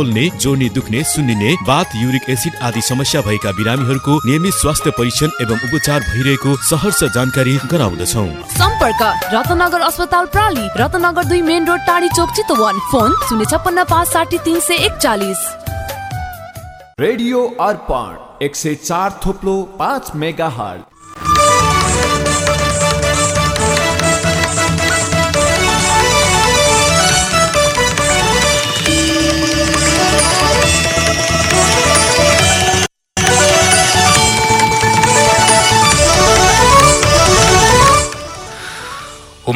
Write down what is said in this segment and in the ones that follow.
बोल्ने जोड्ने दुख्ने सुन्निने बाथ युरिक एसिड आदि समस्या भएका बिरामीहरूको नियमित स्वास्थ्य परीक्षण एवं उपचार भइरहेको सहर्ष जानकारी गराउँदछौ। सम्पर्क रत्नगर अस्पताल प्राली रत्नगर दुई मेन रोड टाढी चोक चितवन। फोन शून्य छप्पन्न पाँच साठी तिन सय एकचालिस। रेडियो अर्पण एक सय चार थोप्लो पाँच मेगा हट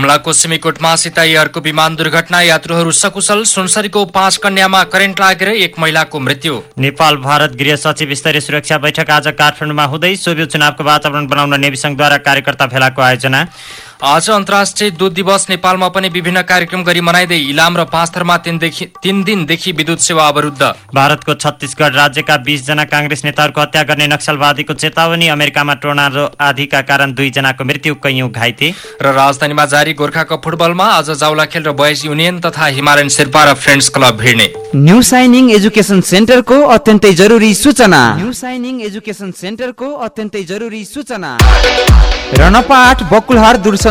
हुम्लाको सिमीकोटमा सीता विमान दुर्घटना यात्रुहरू सकुशल सुनसरीको पाँच कन्यामा करेन्ट लागेर एक महिलाको मृत्यु। नेपाल भारत गृह सचिव स्तरीय सुरक्षा बैठक आज काठमाडौँमा हुँदै सोभि चुनावको वातावरण बनाउन नेविसङ्घद्वारा कार्यकर्ता भेलाको आयोजना। आज अन्तर्राष्ट्रिय दुध दिवस नेपालमा पनि विभिन्न कार्यक्रम गरी मनाइँदै इलाम र पाँचथरमा तीन दिनदेखि विद्युत सेवा अवरुद्ध। भारतको छत्तीसगढ राज्यका बीस जना काङ्ग्रेस नेताहरूको हत्या गर्ने नक्सलवादीको चेतावनी अमेरिकामा टोर्नाडो आधिका कारण दुईजनाको मृत्यु कैयौं घाइते। र राजधानीमा जारी गोर्खाको फुटबलमा आज जाउला खेल र बोइज युनियन तथा हिमालयन शेर्पा र फ्रेन्ड्स क्लब भिड्ने। न्यू साइनिङ एजुकेसन सेन्टरको अत्यन्तै जरुरी सूचना। न्यू साइनिङ एजुकेसन सेन्टरको अत्यन्तै जरुरी सूचना। रणपाट बकुलहर दूरसञ्चार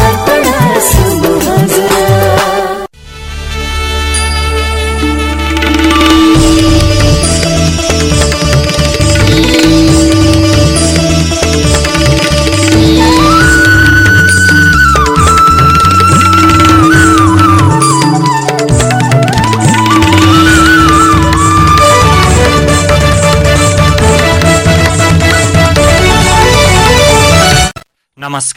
रेडियो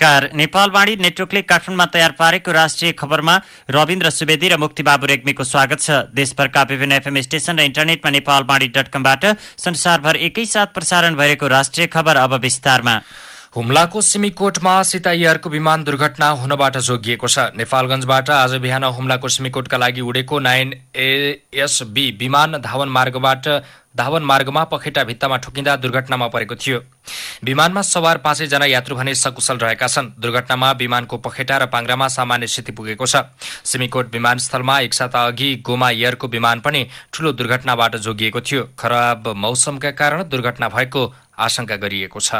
नमस्कार। नेपालवाणी नेटवर्कले काठमाडौँमा तयार पारेको राष्ट्रिय खबरमा रविन्द्र सुवेदी र मुक्तिबाबु रेग्मीको स्वागत छ। देशभरका विभिन्न एफएम स्टेशन र इन्टरनेटमा नेपालवाणी डट कमबाट संसारभर एकैसाथ प्रसारण भइरहेको राष्ट्रिय खबर अब विस्तारमा। हुम्लाको सिमीकोटमा सीता एयरको विमान दुर्घटना हुनबाट जोगिएको छ। नेपालगञ्जबाट आज बिहान हुम्लाको सिमीकोटका लागि उडेको नाइन एएसबी विमान धावन मार्गबाट धावन मार्गमा पखेटा भित्तामा ठोकिँदा दुर्घटनामा परेको थियो। विमानमा सवार पाँचैजना यात्रु भने सकुशल रहेका छन्। दुर्घटनामा विमानको पखेटा र पाङ्रामा सामान्य स्थिति पुगेको छ। सिमीकोट विमानस्थलमा एक साता अघि गोमा एयरको विमान पनि ठूलो दुर्घटनाबाट जोगिएको थियो। खराब मौसमका कारण दुर्घटना भएको आशंका गरिएको छ।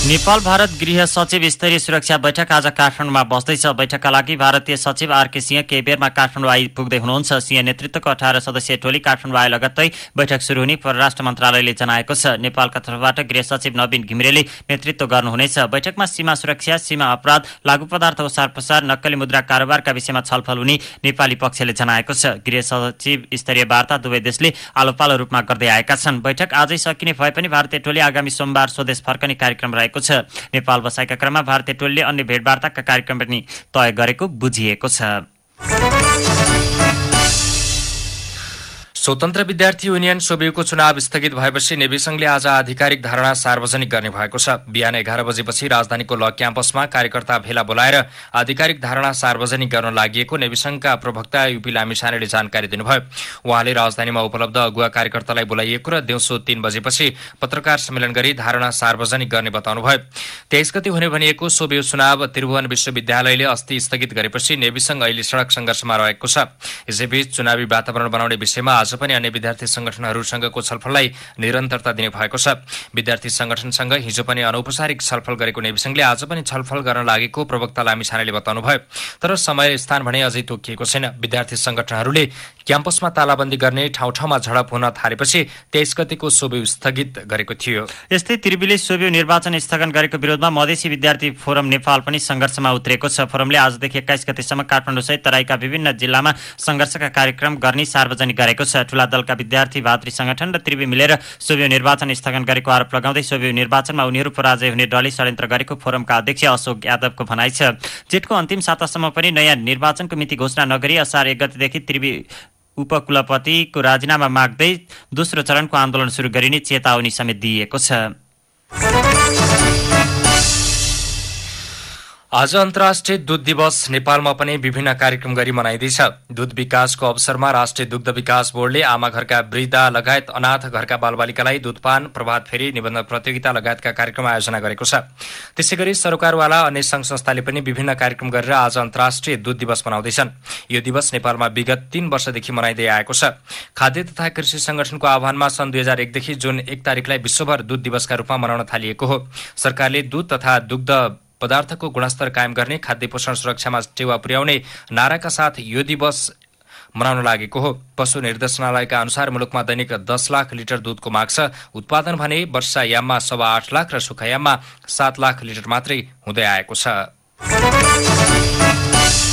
नेपाल भारत गृह सचिव स्तरीय सुरक्षा बैठक आज काठमाडौँमा बस्दैछ। बैठकका लागि भारतीय सचिव आरके सिंह केही बेरमा काठमाडौँ आइपुग्दै हुनुहुन्छ। सिंह नेतृत्वको अठार सदस्यीय टोली काठमाडौँ आए लगत्तै बैठक शुरू हुने परराष्ट्र मन्त्रालयले जनाएको छ। नेपालका तर्फबाट गृह सचिव नवीन घिमिरेले नेतृत्व गर्नुहुनेछ। बैठकमा सीमा सुरक्षा सीमा अपराध लागू पदार्थ ओसार पसार नक्कली मुद्रा कारोबारका विषयमा छलफल हुने नेपाली पक्षले जनाएको छ। गृह सचिव स्तरीय वार्ता दुवै देशले आलो पालो रूपमा गर्दै आएका छन्। बैठक आजै सकिने भए पनि भारतीय टोली आगामी सोमबार स्वदेश फर्कने कार्यक्रम रहेको छ। नेपाल बसाइका क्रममा भारतीय टोलीले अन्य भेटवार्ताका कार्यक्रम पनि तय गरेको बुझिएको छ। स्वतन्त्र विद्यार्थी युनियन सोबियुको चुनाव स्थगित भएपछि नेविसंघले आज आधिकारिक धारणा सार्वजनिक गर्ने भएको छ। बिहान एघार बजेपछि राजधानीको ल क्याम्पसमा कार्यकर्ता भेला बोलाएर आधिकारिक धारणा सार्वजनिक गर्न लागि नेविसंघका प्रवक्ता युपी लामिछानेले जानकारी दिनुभयो। उहाँले राजधानीमा उपलब्ध अगुवा कार्यकर्तालाई बोलाइएको र दिउँसो तीन बजेपछि पत्रकार सम्मेलन गरी धारणा सार्वजनिक गर्ने बताउनुभयो। तेइस गति हुने भनिएको सोबियु चुनाव त्रिभुवन विश्वविद्यालयले अस्ति स्थगित गरेपछि नेविसंघ अहिले सड़क संघर्षमा रहेको छ। यसैबीच चुनावी वातावरण बनाउने विषयमा आज आज पनि अन्य विद्यार्थी संगठनहरूसँगको छलफललाई निरन्तरता दिने भएको छ। विद्यार्थी संगठनसँग हिजो पनि अनौपचारिक छलफल गरेको नेविसंघले आज पनि छलफल गर्न लागेको प्रवक्ता लामी छानेले बताउनुभयो। तर समय स्थान भने अझै तोकिएको छैन। विद्यार्थी संगठनहरूले क्याम्पसमा तालाबन्दी गर्ने ठाउँ ठाउँमा झडप हुन थालेपछि तेइस गतिको सोब्यू स्थगित गरेको थियो। यस्तै त्रिवीले सोब्यू निर्वाचन स्थगन गरेको विरोधमा मधेसी विद्यार्थी फोरम नेपाल पनि सङ्घर्षमा उत्रेको छ। फोरमले आजदेखि एक्काइस गतिसम्म काठमाडौँसहित तराईका विभिन्न जिल्लामा सङ्घर्षका कार्यक्रम गर्ने सार्वजनिक गरेको छ। ठूला दलका विद्यार्थी भातृ संगठन र त्रिवी मिलेर सोब्यू निर्वाचन स्थगन गरेको आरोप लगाउँदै सोब्यू निर्वाचनमा उनीहरू पराजय हुने डरले षड्यन्त्र गरेको फोरमका अध्यक्ष अशोक यादवको भनाइ छ। जेठको अन्तिम सातासम्म पनि नयाँ निर्वाचनको मिति घोषणा नगरी असार एक गतिदेखि त्रिवी उपकुलपतिको राजीनामा माग्दै दोस्रो चरणको आन्दोलन सुरु गरिने चेतावनी समेत दिइएको छ। आज अन्तर्राष्ट्रिय दुध दिवस नेपालमा पनि विभिन्न कार्यक्रम गरी मनाइँदैछ। दुध विकासको अवसरमा राष्ट्रिय दुग्ध विकास बोर्डले आमा घरका वृद्ध लगायत अनाथ घरका बालबालिकालाई दुधपान प्रभात फेरी निबन्ध प्रतियोगिता लगायतका कार्यक्रम आयोजना गरेको छ। त्यसै गरी सरकारवाला अन्य संघ संस्थाले पनि विभिन्न कार्यक्रम गरेर आज अन्तर्राष्ट्रिय दुध दिवस मनाउँदैछन्। यो दिवस नेपालमा विगत तीन वर्षदेखि मनाइँदै आएको छ। खाद्य तथा कृषि संगठनको आह्वानमा सन् दुई हजार एकदेखि जुन एक तारिकलाई विश्वभर दुध दिवसका रूपमा मनाउन थालिएको हो। सरकारले दुध तथा दुग्ध पदार्थको गुणस्तर कायम गर्ने खाद्य पोषण सुरक्षामा टेवा पुर्याउने नाराका साथ यो दिवस मनाउन लागेको हो। पशु निर्देशनालयका अनुसार मुलुकमा दैनिक दस लाख लिटर दुधको माग छ। उत्पादन भने वर्षायाममा सवा आठ लाख र सुखायाममा सात लाख लिटर मात्रै हुँदै आएको छ।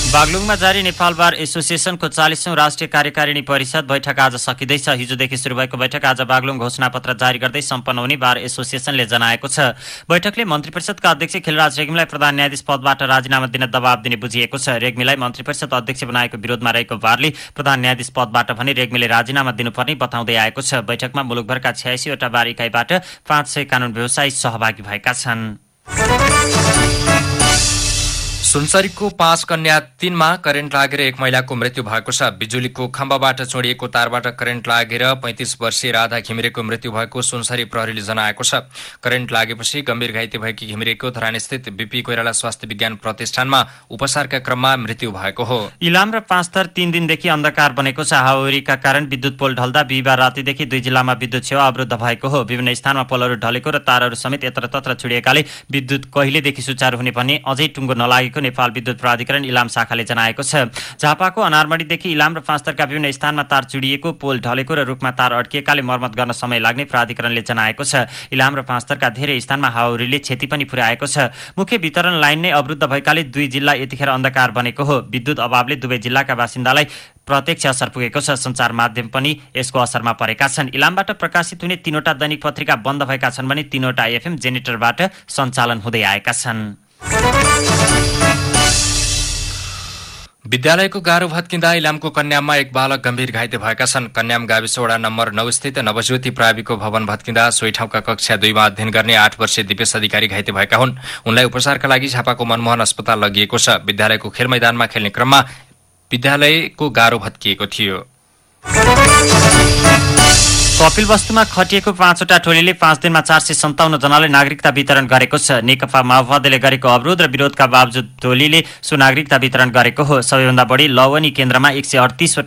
बागलुङमा जारी नेपाल बार एसोसिएसनको चालिसौं राष्ट्रिय कार्यकारिणी परिषद बैठक आज सकिँदैछ। हिजोदेखि सुरु भएको बैठक आज बागलुङ घोषणापत्र जारी गर्दै सम्पन्न हुने बार एसोसिएसनले जनाएको छ। बैठकले मन्त्री परिषदका अध्यक्ष खिलराज रेग्मीलाई प्रधान न्यायाधीश पदबाट राजीनामा दिन दबाव दिने बुझिएको छ। रेग्मीलाई मन्त्री परिषद अध्यक्ष बनाएको विरोधमा रहेको बारले प्रधान न्यायाधीश पदबाट भने रेग्मीले राजीनामा दिनुपर्ने बताउँदै आएको छ। बैठकमा मुलुकभरका छयासीवटा बार इकाइबाट पाँच सय कानून व्यवसायी सहभागी भएका छन्। सुनसरीको पाँच कन्या तीनमा करेन्ट लागेर एक महिलाको मृत्यु भएको छ। बिजुलीको खम्बाबाट चोडिएको तारबाट करेन्ट लागेर पैंतिस वर्षीय राधा घिमिरेको मृत्यु भएको सुनसरी प्रहरीले जनाएको छ। करेन्ट लागेपछि गम्भीर घाइते भएकी घिमिरेको धरानस्थित बीपी कोइराला स्वास्थ्य विज्ञान प्रतिष्ठानमा उपचारका क्रममा मृत्यु भएको हो। इलाम र पाँच थर तीन दिनदेखि अन्धकार बनेको छ। हावरीका कारण विद्युत पोल ढल्दा बिहिबार रातिदेखि दुई जिल्लामा विद्युत सेवा अवरुद्ध भएको हो। विभिन्न स्थानमा पोलहरू ढलेको र तारहरू समेत यत्रतत्र छुडिएकाले विद्युत कहिलेदेखि सुचारू हुने भने अझै टुङ्गो नलागेको नेपाल विद्युत प्राधिकरण इलाम शाखाले जनाएको छ। झापाको अनारमणीदेखि इलाम र पाँचतरका विभिन्न स्थानमा तार चुडिएको पोल ढलेको र रुखमा तार अड्किएकाले मर्मत गर्न समय लाग्ने प्राधिकरणले जनाएको छ। इलाम र पाँचतरका धेरै स्थानमा हाउरीले क्षति पनि पुर्याएको छ। मुख्य वितरण लाइन नै अवरुद्ध भएकाले दुई जिल्ला यतिखेर अन्धकार बनेको हो। विद्युत अभावले दुवै जिल्लाका बासिन्दालाई प्रत्यक्ष असर पुगेको छ। सञ्चार माध्यम पनि यसको असरमा परेका छन्। इलामबाट प्रकाशित हुने तीनवटा दैनिक पत्रिका बन्द भएका छन् भने तीनवटा एफएम जेनेरेटरबाट सञ्चालन हुँदै आएका छन्। विद्यालयको गाह्रो भत्किँदा इलामको कन्याममा एक बालक गम्भीर घाइते भएका छन्। कन्याम गाविस वडा नम्बर नौ स्थित नवज्योति प्राविको भवन भत्किँदा सोही ठाउँका कक्षा दुईमा अध्ययन गर्ने आठ वर्षीय दिपेश अधिकारी घाइते भएका हुन्। उनलाई उपचारका लागि झापाको मनमोहन अस्पताल लगिएको छ। विद्यालयको खेल मैदानमा खेल्ने क्रममा विद्यालयको गाह्रो भत्किएको थियो। कपिल वस्तुमा खटिएको पाँचवटा टोलीले पाँच दिनमा चार सय सन्ताउन्न जनालाई नागरिकता वितरण गरेको छ। नेकपा माओवादीले गरेको अवरोध र विरोधका बावजुद टोलीले सो नागरिकता वितरण गरेको हो। सबैभन्दा बढी लवनी केन्द्रमा एक सय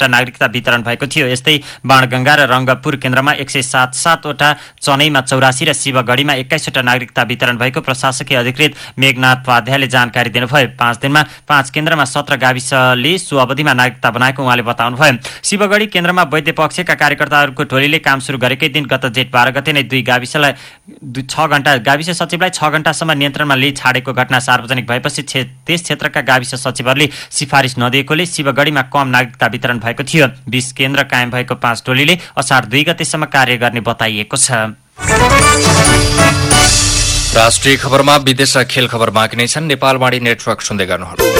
नागरिकता वितरण भएको थियो। यस्तै बाणगङ्गा र रङ्गपुर केन्द्रमा एक सय सात सातवटा चनैमा चौरासी र शिवगढीमा एक्काइसवटा नागरिकता वितरण भएको प्रशासकीय अधिकृत मेघनाथ उपाध्यायले जानकारी दिनुभयो। पाँच दिनमा पाँच केन्द्रमा सत्र गाविसले सो अवधिमा नागरिकता बनाएको उहाँले बताउनुभयो। शिवगढी केन्द्रमा वैद्य पक्षका कार्यकर्ताहरूको टोलीले काम काम सुरु गरेकै दिन गत जेठ बाह्र गते नै दुई गाविसलाई छ घण्टा गाविस सचिवलाई छ घण्टासम्म नियन्त्रणमा लिई छाडेको घटना सार्वजनिक भएपछि त्यस क्षेत्रका गाविस सचिवहरूले सिफारिस नदिएकोले शिवगढीमा कम नागरिकता वितरण भएको थियो। बिस केन्द्र कायम भएको पाँच टोलीले असार दुई गतेसम्म कार्य गर्ने बताइएको छ। राष्ट्रिय खबरमा विदेश खेल खबर बाँकी नै छन्। नेपालवाणी नेटवर्क सुन्दै गर्नुहोला।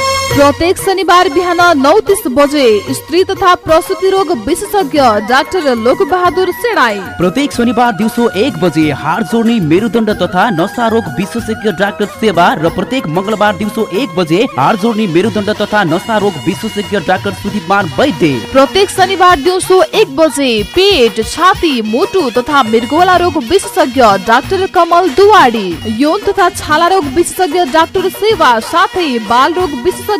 प्रत्येक शनिबार बिहान नौ तिस बजे स्त्री तथा प्रसुति रोग विशेषज्ञ डाक्टर लोक बहादुर सेडाई प्रत्येक शनिबार दिउँसो एक बजे हाड जोड्ने मेरुदण्ड तथा नसा रोग विशेषज्ञ डाक्टर सेवा र प्रत्येक मङ्गलबार दिउँसो एक बजे हाड जोड्ने मेरुदण्ड तथा नसा रोग विशेषज्ञ डाक्टर सुदीपमान वैद्य। प्रत्येक शनिबार दिउँसो एक बजे पेट छाती मुटु तथा मृगोला रोग विशेषज्ञ डाक्टर कमल दुवाडी। यौन तथा छाला रोग विशेषज्ञ डाक्टर सेवा साथै बाल रोग विशेषज्ञ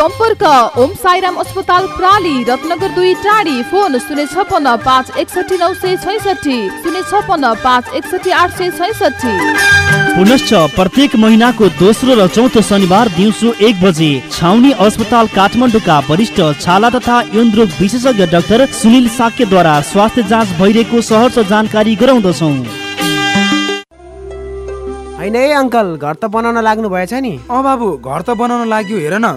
सम्पर्क ओम साईराम अस्पताल प्राली रत्नगर दुई टाढी। फोन शून्य छपन्न पाँच एकसठी नौ सय छैसठी शून्य छपन्न पाँच एकसठी आठ सय छैसठी पुनश्च प्रत्येक महिनाको दोस्रो र चौथो शनिबार दिउँसो एक बजे छाउनी अस्पताल काठमाडौँका वरिष्ठ छाला तथा यौन रोग विशेषज्ञ डाक्टर सुनिल साक्यद्वारा स्वास्थ्य जाँच भइरहेको सहर्ष जानकारी गराउँदछौ। होइन है अङ्कल घर त बनाउन लाग्नु भएछ नि। अँ बाबु घर त बनाउन लाग्यो हेर न।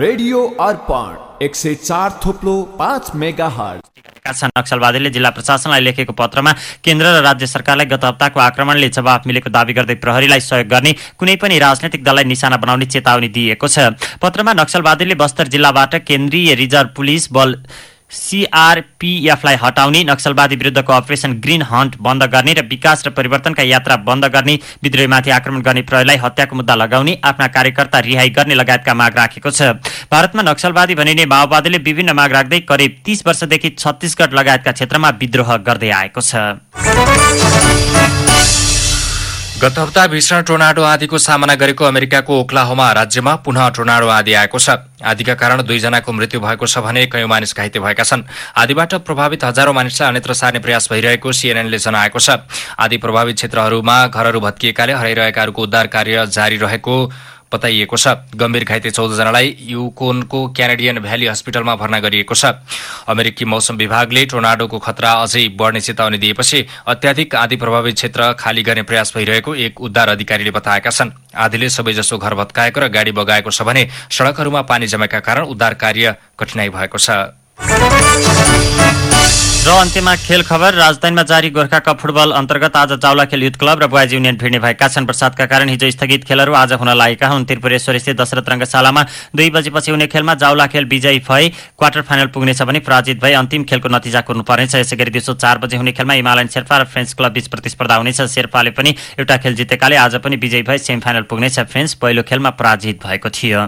रेडियो अर्पण एक सय चार थोप्लो पाँच मेगा नक्सलवादीले जिल्ला प्रशासनलाई लेखेको पत्रमा केन्द्र र राज्य सरकारलाई गत हप्ताको आक्रमणले जवाफ मिलेको दावी गर्दै प्रहरीलाई सहयोग गर्ने कुनै पनि राजनैतिक दललाई निशाना बनाउने चेतावनी दिएको छ। पत्रमा नक्सलवादीले बस्तर जिल्लाबाट केन्द्रीय रिजर्भ पुलिस बल सिआरपिएफलाई हटाउने नक्सलवादी विरुद्धको अपरेसन ग्रिन हन्ट बन्द गर्ने र विकास र परिवर्तनका यात्रा बन्द गर्ने विद्रोहीमाथि आक्रमण गर्ने प्रहरीलाई हत्याको मुद्दा लगाउने आफ्ना कार्यकर्ता रिहाई गर्ने लगायतका माग राखेको छ। भारतमा नक्सलवादी भनिने माओवादीले विभिन्न माग राख्दै करिब तीस वर्षदेखि छत्तिसगढ लगायतका क्षेत्रमा विद्रोह गर्दै आएको छ। गत हप्ता भीषण टोर्नाडो आदिको सामना गरेको अमेरिकाको ओक्लाहोमा राज्यमा पुनः टोर्नाडो आदि आएको छ। आदिका कारण दुईजनाको मृत्यु भएको छ भने कयौं मानिस घाइते भएका छन्। आदिबाट प्रभावित हजारौं मानिसलाई अन्यत्र सार्ने प्रयास भइरहेको सिएनएनले जनाएको छ। आदि प्रभावित क्षेत्रहरूमा घरहरू भत्किएकाले हराइरहेकाहरूको उद्धार कार्य जारी रहेको बताइएको छ। गम्भीर घाइते चौधजनालाई युकोनको क्यानेडियन भ्याली हस्पिटलमा भर्ना गरिएको छ। अमेरिकी मौसम विभागले टोर्नाडोको खतरा अझै बढ्ने चेतावनी दिएपछि अत्याधिक आधी प्रभावित क्षेत्र खाली गर्ने प्रयास भइरहेको एक उद्धार अधिकारीले बताएका छन्। आधीले सबैजसो घर भत्काएको र गाडी बगाएको छ भने सड़कहरूमा पानी जमेका कारण उद्धार कार्य कठिनाई भएको छ। र अन्त्यमा खेल खबर। राजधानीमा जारी गोर्खा कप फुटबल अन्तर्गत आज जाउला खेल युथ क्लब र बोइज युनियन भिड्ने भएका छन्। प्रसादका कारण हिजो स्थगित खेलहरू आज हुन लागेका हुन्। त्रिपुरेश्वर स्थित दशरथ रङ्गशालामा दुई बजेपछि हुने खेलमा जाउला खेल विजयी भए क्वार्टर फाइनल पुग्नेछ भने पराजित भए अन्तिम खेलको नतिजा कुर्नुपर्नेछ। यसै गरी दिउँसो चार बजे हुने खेलमा हिमालयन शेर्पा र फ्रेन्च क्लब बीच प्रतिस्पर्धा हुनेछ। शेर्पाले पनि एउटा खेल जितेकाले आज पनि विजयी भए सेमी फाइनल पुग्नेछ। फ्रेन्च पहिलो खेलमा पराजित भएको थियो।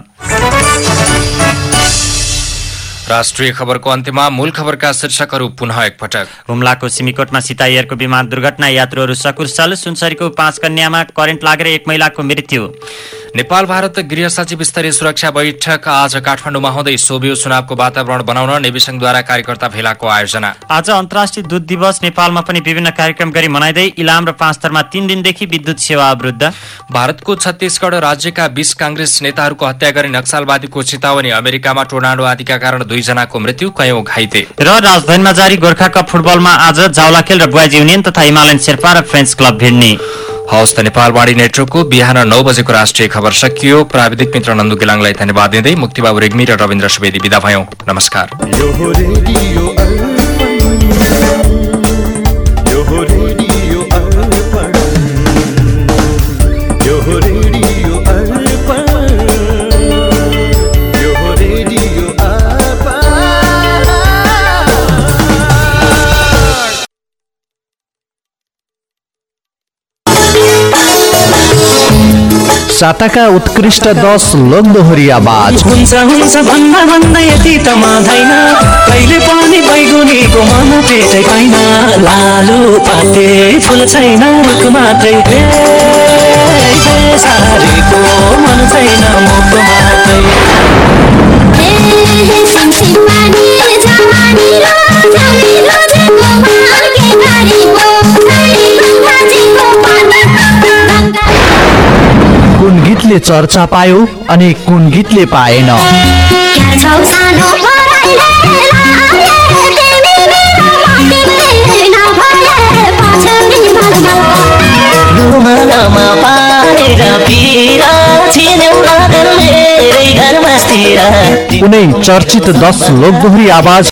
राष्ट्रिय खबरको अन्त्यमा मूल खबरका शीर्षकहरू पुनः एकपटक। हुम्लाको सिमीकोटमा सीतायरको विमान दुर्घटना यात्रुहरू सकुशल सुनसरीको पाँच कन्यामा करेन्ट लागेर एक महिलाको मृत्यु। नेपाल भारत गृह सचिव स्तरीय सुरक्षा बैठक आज काठमाडौँमा हुँदै सोभियो चुनावको वातावरण बनाउन नेविसंघद्वारा कार्यकर्ता भेलाको आयोजना। आज अन्तर्राष्ट्रिय दुध दिवस नेपालमा पनि विभिन्न कार्यक्रम गरी मनाइँदै इलाम र पाँचतरमा तीन दिनदेखि विद्युत सेवा अवरुद्ध। भारतको छत्तीसगढ राज्यका बीस काङ्ग्रेस नेताहरूको हत्या गर्ने नक्सलवादीको चेतावनी अमेरिकामा टोर्नाडो आदिका कारण दुईजनाको मृत्यु कयौं घाइते। र राजधानीमा जारी गोर्खा कप फुटबलमा आज जाउला खेल र बोइज युनियन तथा हिमालयन शेर्पा र फ्रेन्च क्लब भिड्ने। हवस् त नेपालवाणी नेटवर्कको बिहान नौ बजेको राष्ट्रिय खबर सकियो। प्राविधिक मित्र नन्दु गिलाङलाई धन्यवाद दिँदै मुक्तिबाबु रेग्मी र रविन्द्र सुवेदी विदा भयौँ। नमस्कार। साताका उत्कृष्ट दस लोकदोहोरी आवाज। हुन्छ हुन्छ भन्दा भन्दा यति त मान्दैन कहिले पनि बैगुनीको मन पेटै पाइन। लालु पाते फुल छैन रुख मात्रै। ए, सारीको मन छैन मुख मात्रै। गीतले चर्चा पायो अनि कुन गीतले पाएन। कुनै चर्चित दस लोकदोहोरी आवाज